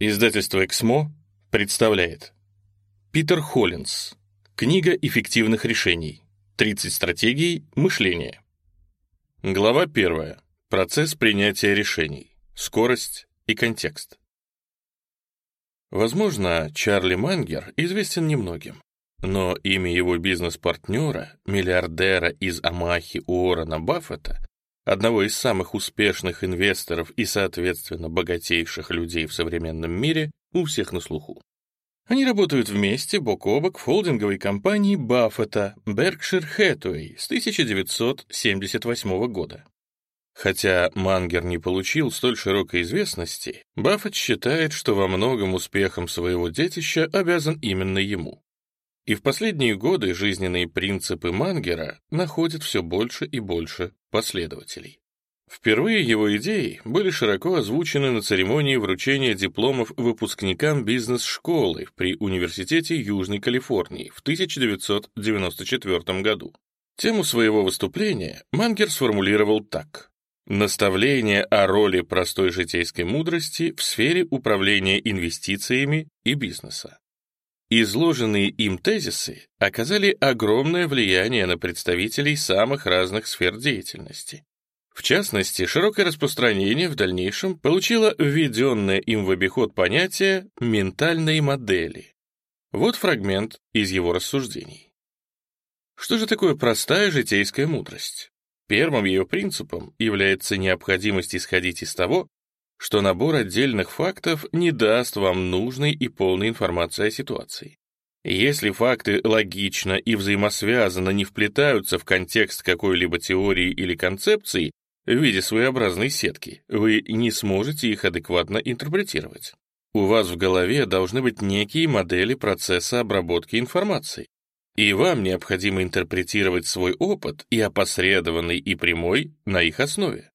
Издательство «Эксмо» представляет Питер Холлинс. Книга эффективных решений. 30 стратегий мышления. Глава 1. Процесс принятия решений. Скорость и контекст. Возможно, Чарли Мангер известен немногим, но имя его бизнес-партнера, миллиардера из Амахи Уоррена Баффета, одного из самых успешных инвесторов и, соответственно, богатейших людей в современном мире, у всех на слуху. Они работают вместе, бок о бок, в холдинговой компании Баффета Berkshire Hathaway с 1978 года. Хотя Мангер не получил столь широкой известности, Баффет считает, что во многом успехом своего детища обязан именно ему. И в последние годы жизненные принципы Мангера находят все больше и больше последователей. Впервые его идеи были широко озвучены на церемонии вручения дипломов выпускникам бизнес-школы при Университете Южной Калифорнии в 1994 году. Тему своего выступления Мангер сформулировал так. Наставление о роли простой житейской мудрости в сфере управления инвестициями и бизнеса. Изложенные им тезисы оказали огромное влияние на представителей самых разных сфер деятельности. В частности, широкое распространение в дальнейшем получило введенное им в обиход понятие «ментальной модели». Вот фрагмент из его рассуждений. Что же такое простая житейская мудрость? Первым ее принципом является необходимость исходить из того, что набор отдельных фактов не даст вам нужной и полной информации о ситуации. Если факты логично и взаимосвязанно не вплетаются в контекст какой-либо теории или концепции в виде своеобразной сетки, вы не сможете их адекватно интерпретировать. У вас в голове должны быть некие модели процесса обработки информации, и вам необходимо интерпретировать свой опыт и опосредованный, и прямой на их основе.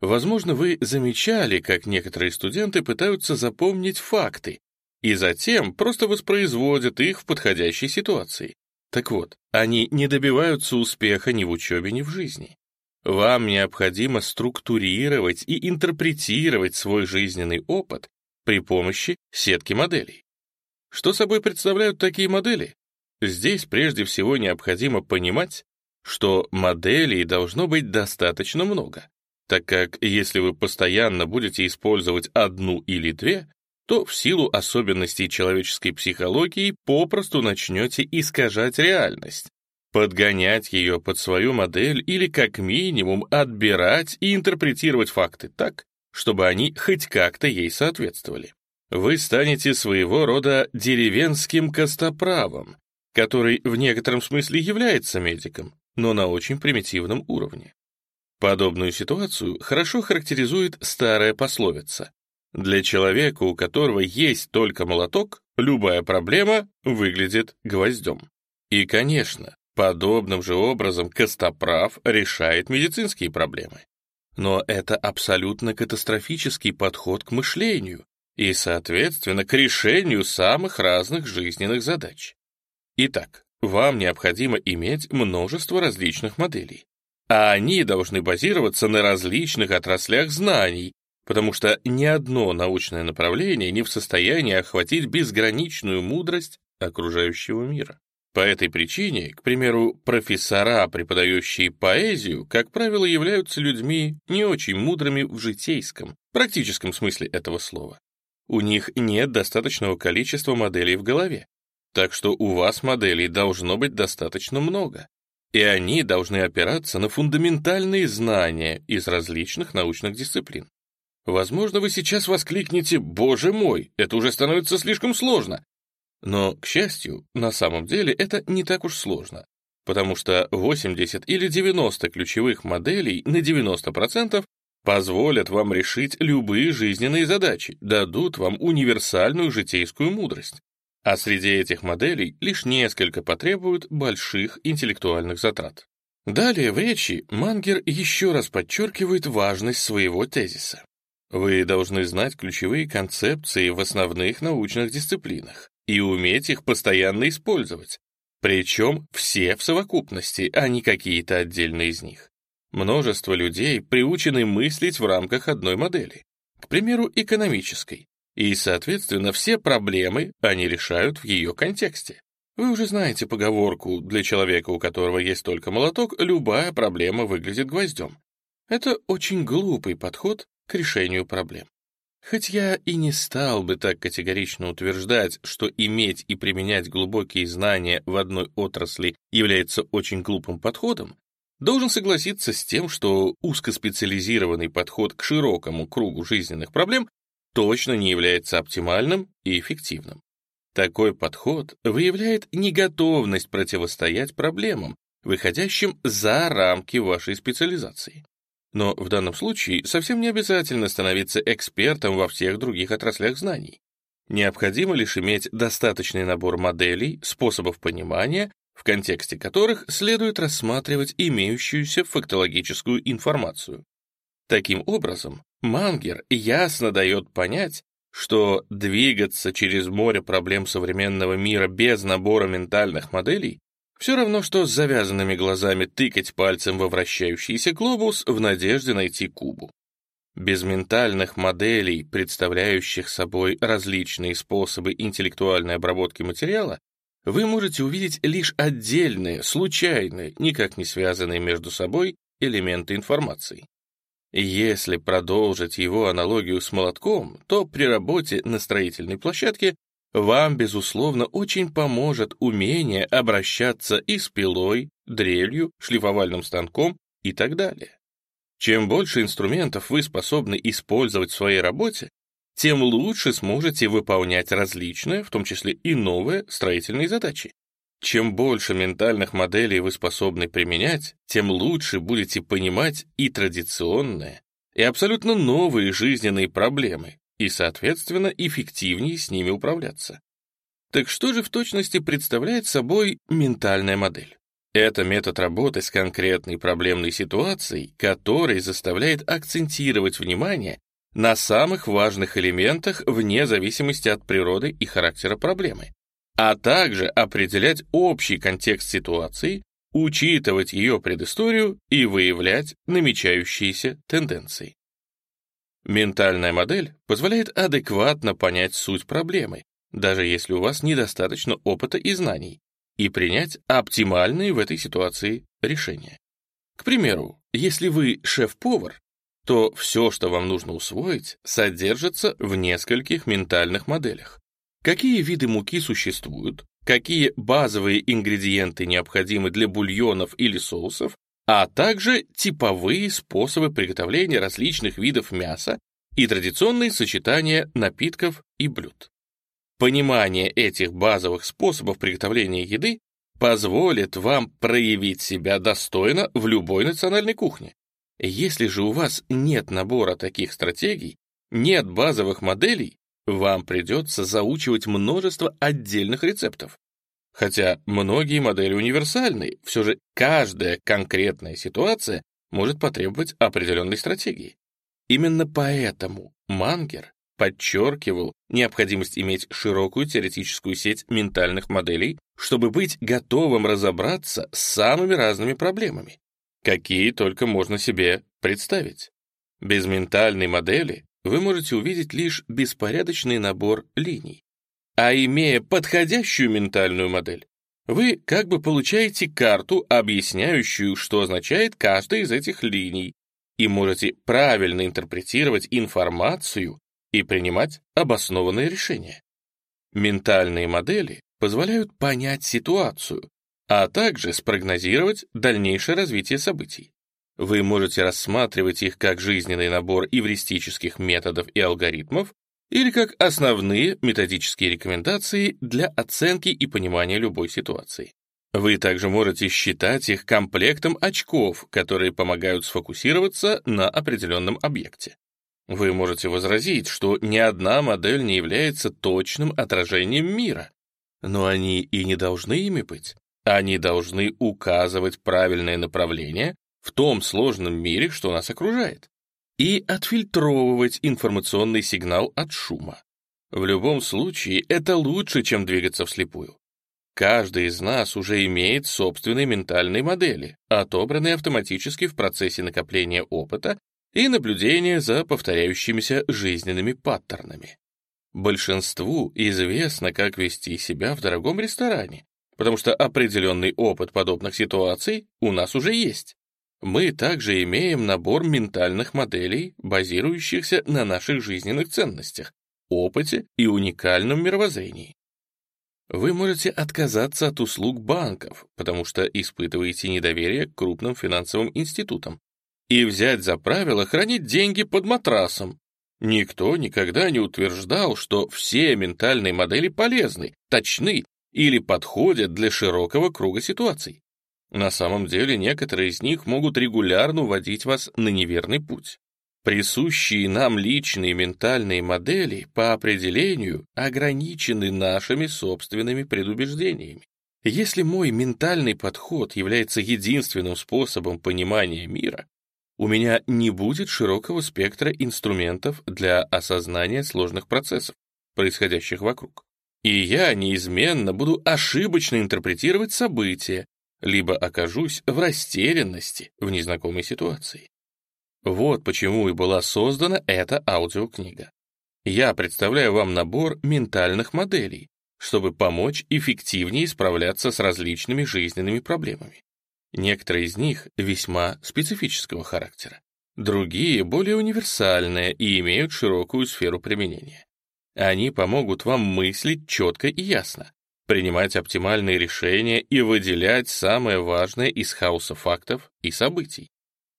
Возможно, вы замечали, как некоторые студенты пытаются запомнить факты и затем просто воспроизводят их в подходящей ситуации. Так вот, они не добиваются успеха ни в учебе, ни в жизни. Вам необходимо структурировать и интерпретировать свой жизненный опыт при помощи сетки моделей. Что собой представляют такие модели? Здесь прежде всего необходимо понимать, что моделей должно быть достаточно много так как если вы постоянно будете использовать одну или две, то в силу особенностей человеческой психологии попросту начнете искажать реальность, подгонять ее под свою модель или как минимум отбирать и интерпретировать факты так, чтобы они хоть как-то ей соответствовали. Вы станете своего рода деревенским костоправом, который в некотором смысле является медиком, но на очень примитивном уровне. Подобную ситуацию хорошо характеризует старая пословица. Для человека, у которого есть только молоток, любая проблема выглядит гвоздем. И, конечно, подобным же образом Костоправ решает медицинские проблемы. Но это абсолютно катастрофический подход к мышлению и, соответственно, к решению самых разных жизненных задач. Итак, вам необходимо иметь множество различных моделей а они должны базироваться на различных отраслях знаний, потому что ни одно научное направление не в состоянии охватить безграничную мудрость окружающего мира. По этой причине, к примеру, профессора, преподающие поэзию, как правило, являются людьми не очень мудрыми в житейском, практическом смысле этого слова. У них нет достаточного количества моделей в голове, так что у вас моделей должно быть достаточно много и они должны опираться на фундаментальные знания из различных научных дисциплин. Возможно, вы сейчас воскликнете «Боже мой, это уже становится слишком сложно!» Но, к счастью, на самом деле это не так уж сложно, потому что 80 или 90 ключевых моделей на 90% позволят вам решить любые жизненные задачи, дадут вам универсальную житейскую мудрость. А среди этих моделей лишь несколько потребуют больших интеллектуальных затрат. Далее в речи Мангер еще раз подчеркивает важность своего тезиса. Вы должны знать ключевые концепции в основных научных дисциплинах и уметь их постоянно использовать, причем все в совокупности, а не какие-то отдельные из них. Множество людей приучены мыслить в рамках одной модели, к примеру, экономической, И, соответственно, все проблемы они решают в ее контексте. Вы уже знаете поговорку «для человека, у которого есть только молоток, любая проблема выглядит гвоздем». Это очень глупый подход к решению проблем. Хоть я и не стал бы так категорично утверждать, что иметь и применять глубокие знания в одной отрасли является очень глупым подходом, должен согласиться с тем, что узкоспециализированный подход к широкому кругу жизненных проблем точно не является оптимальным и эффективным. Такой подход выявляет неготовность противостоять проблемам, выходящим за рамки вашей специализации. Но в данном случае совсем не обязательно становиться экспертом во всех других отраслях знаний. Необходимо лишь иметь достаточный набор моделей, способов понимания, в контексте которых следует рассматривать имеющуюся фактологическую информацию. Таким образом, Мангер ясно дает понять, что двигаться через море проблем современного мира без набора ментальных моделей все равно, что с завязанными глазами тыкать пальцем во вращающийся глобус в надежде найти кубу. Без ментальных моделей, представляющих собой различные способы интеллектуальной обработки материала, вы можете увидеть лишь отдельные, случайные, никак не связанные между собой элементы информации. Если продолжить его аналогию с молотком, то при работе на строительной площадке вам, безусловно, очень поможет умение обращаться и с пилой, дрелью, шлифовальным станком и так далее. Чем больше инструментов вы способны использовать в своей работе, тем лучше сможете выполнять различные, в том числе и новые, строительные задачи. Чем больше ментальных моделей вы способны применять, тем лучше будете понимать и традиционные, и абсолютно новые жизненные проблемы, и, соответственно, эффективнее с ними управляться. Так что же в точности представляет собой ментальная модель? Это метод работы с конкретной проблемной ситуацией, который заставляет акцентировать внимание на самых важных элементах вне зависимости от природы и характера проблемы а также определять общий контекст ситуации, учитывать ее предысторию и выявлять намечающиеся тенденции. Ментальная модель позволяет адекватно понять суть проблемы, даже если у вас недостаточно опыта и знаний, и принять оптимальные в этой ситуации решения. К примеру, если вы шеф-повар, то все, что вам нужно усвоить, содержится в нескольких ментальных моделях какие виды муки существуют, какие базовые ингредиенты необходимы для бульонов или соусов, а также типовые способы приготовления различных видов мяса и традиционные сочетания напитков и блюд. Понимание этих базовых способов приготовления еды позволит вам проявить себя достойно в любой национальной кухне. Если же у вас нет набора таких стратегий, нет базовых моделей, вам придется заучивать множество отдельных рецептов. Хотя многие модели универсальны, все же каждая конкретная ситуация может потребовать определенной стратегии. Именно поэтому Мангер подчеркивал необходимость иметь широкую теоретическую сеть ментальных моделей, чтобы быть готовым разобраться с самыми разными проблемами, какие только можно себе представить. Без ментальной модели вы можете увидеть лишь беспорядочный набор линий. А имея подходящую ментальную модель, вы как бы получаете карту, объясняющую, что означает каждая из этих линий, и можете правильно интерпретировать информацию и принимать обоснованные решения. Ментальные модели позволяют понять ситуацию, а также спрогнозировать дальнейшее развитие событий. Вы можете рассматривать их как жизненный набор эвристических методов и алгоритмов или как основные методические рекомендации для оценки и понимания любой ситуации. Вы также можете считать их комплектом очков, которые помогают сфокусироваться на определенном объекте. Вы можете возразить, что ни одна модель не является точным отражением мира, но они и не должны ими быть. Они должны указывать правильное направление в том сложном мире, что нас окружает, и отфильтровывать информационный сигнал от шума. В любом случае, это лучше, чем двигаться вслепую. Каждый из нас уже имеет собственные ментальные модели, отобранные автоматически в процессе накопления опыта и наблюдения за повторяющимися жизненными паттернами. Большинству известно, как вести себя в дорогом ресторане, потому что определенный опыт подобных ситуаций у нас уже есть. Мы также имеем набор ментальных моделей, базирующихся на наших жизненных ценностях, опыте и уникальном мировоззрении. Вы можете отказаться от услуг банков, потому что испытываете недоверие к крупным финансовым институтам, и взять за правило хранить деньги под матрасом, Никто никогда не утверждал, что все ментальные модели полезны, точны или подходят для широкого круга ситуаций. На самом деле некоторые из них могут регулярно уводить вас на неверный путь. Присущие нам личные ментальные модели по определению ограничены нашими собственными предубеждениями. Если мой ментальный подход является единственным способом понимания мира, у меня не будет широкого спектра инструментов для осознания сложных процессов, происходящих вокруг. И я неизменно буду ошибочно интерпретировать события, либо окажусь в растерянности в незнакомой ситуации. Вот почему и была создана эта аудиокнига. Я представляю вам набор ментальных моделей, чтобы помочь эффективнее справляться с различными жизненными проблемами. Некоторые из них весьма специфического характера, другие более универсальные и имеют широкую сферу применения. Они помогут вам мыслить четко и ясно, принимать оптимальные решения и выделять самое важное из хаоса фактов и событий.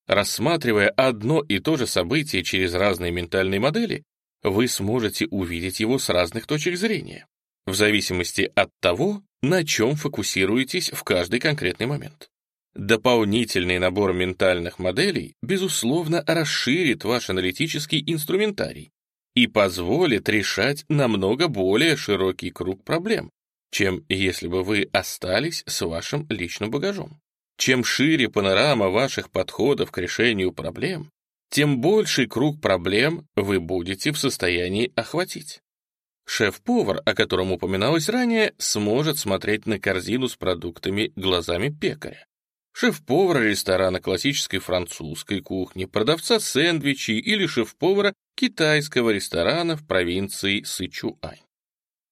Рассматривая одно и то же событие через разные ментальные модели, вы сможете увидеть его с разных точек зрения, в зависимости от того, на чем фокусируетесь в каждый конкретный момент. Дополнительный набор ментальных моделей, безусловно, расширит ваш аналитический инструментарий и позволит решать намного более широкий круг проблем, чем если бы вы остались с вашим личным багажом. Чем шире панорама ваших подходов к решению проблем, тем больший круг проблем вы будете в состоянии охватить. Шеф-повар, о котором упоминалось ранее, сможет смотреть на корзину с продуктами глазами пекаря шеф-повара ресторана классической французской кухни, продавца сэндвичей или шеф-повара китайского ресторана в провинции Сычуань.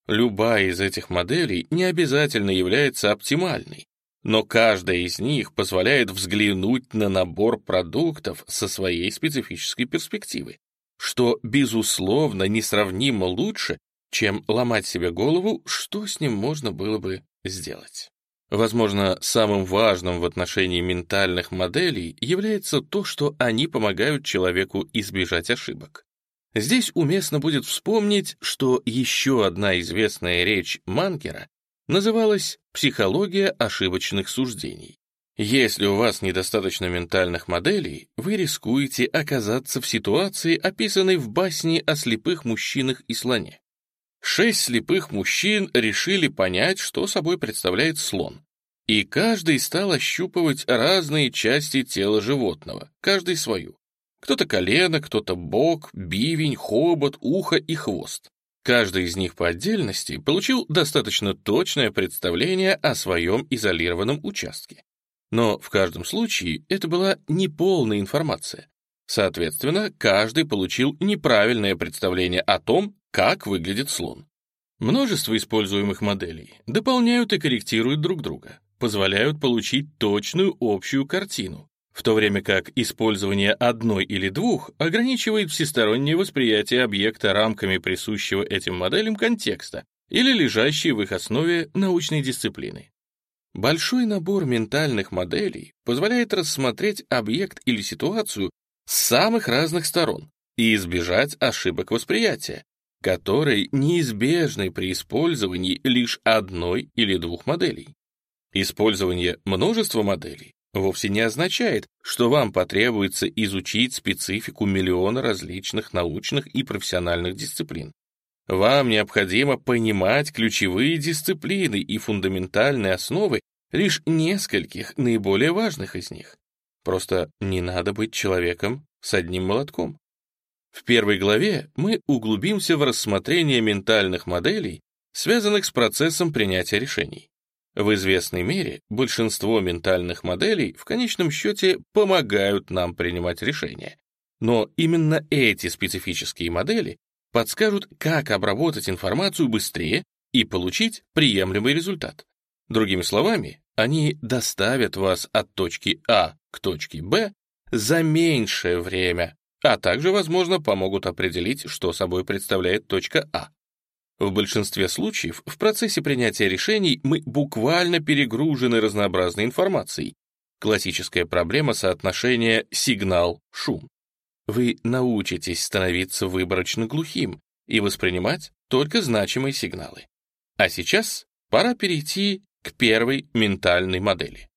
Любая из этих моделей не обязательно является оптимальной, но каждая из них позволяет взглянуть на набор продуктов со своей специфической перспективы, что, безусловно, несравнимо лучше, чем ломать себе голову, что с ним можно было бы сделать. Возможно, самым важным в отношении ментальных моделей является то, что они помогают человеку избежать ошибок. Здесь уместно будет вспомнить, что еще одна известная речь Манкера называлась «психология ошибочных суждений». Если у вас недостаточно ментальных моделей, вы рискуете оказаться в ситуации, описанной в басне о слепых мужчинах и слоне. Шесть слепых мужчин решили понять, что собой представляет слон. И каждый стал ощупывать разные части тела животного, каждый свою. Кто-то колено, кто-то бок, бивень, хобот, ухо и хвост. Каждый из них по отдельности получил достаточно точное представление о своем изолированном участке. Но в каждом случае это была неполная информация. Соответственно, каждый получил неправильное представление о том, как выглядит слон. Множество используемых моделей дополняют и корректируют друг друга, позволяют получить точную общую картину, в то время как использование одной или двух ограничивает всестороннее восприятие объекта рамками присущего этим моделям контекста или лежащей в их основе научной дисциплины. Большой набор ментальных моделей позволяет рассмотреть объект или ситуацию с самых разных сторон и избежать ошибок восприятия, которые неизбежны при использовании лишь одной или двух моделей. Использование множества моделей вовсе не означает, что вам потребуется изучить специфику миллиона различных научных и профессиональных дисциплин. Вам необходимо понимать ключевые дисциплины и фундаментальные основы лишь нескольких наиболее важных из них. Просто не надо быть человеком с одним молотком. В первой главе мы углубимся в рассмотрение ментальных моделей, связанных с процессом принятия решений. В известной мере большинство ментальных моделей в конечном счете помогают нам принимать решения. Но именно эти специфические модели подскажут, как обработать информацию быстрее и получить приемлемый результат. Другими словами, они доставят вас от точки А к точке Б за меньшее время, а также, возможно, помогут определить, что собой представляет точка А. В большинстве случаев в процессе принятия решений мы буквально перегружены разнообразной информацией. Классическая проблема соотношения сигнал-шум. Вы научитесь становиться выборочно глухим и воспринимать только значимые сигналы. А сейчас пора перейти к первой ментальной модели.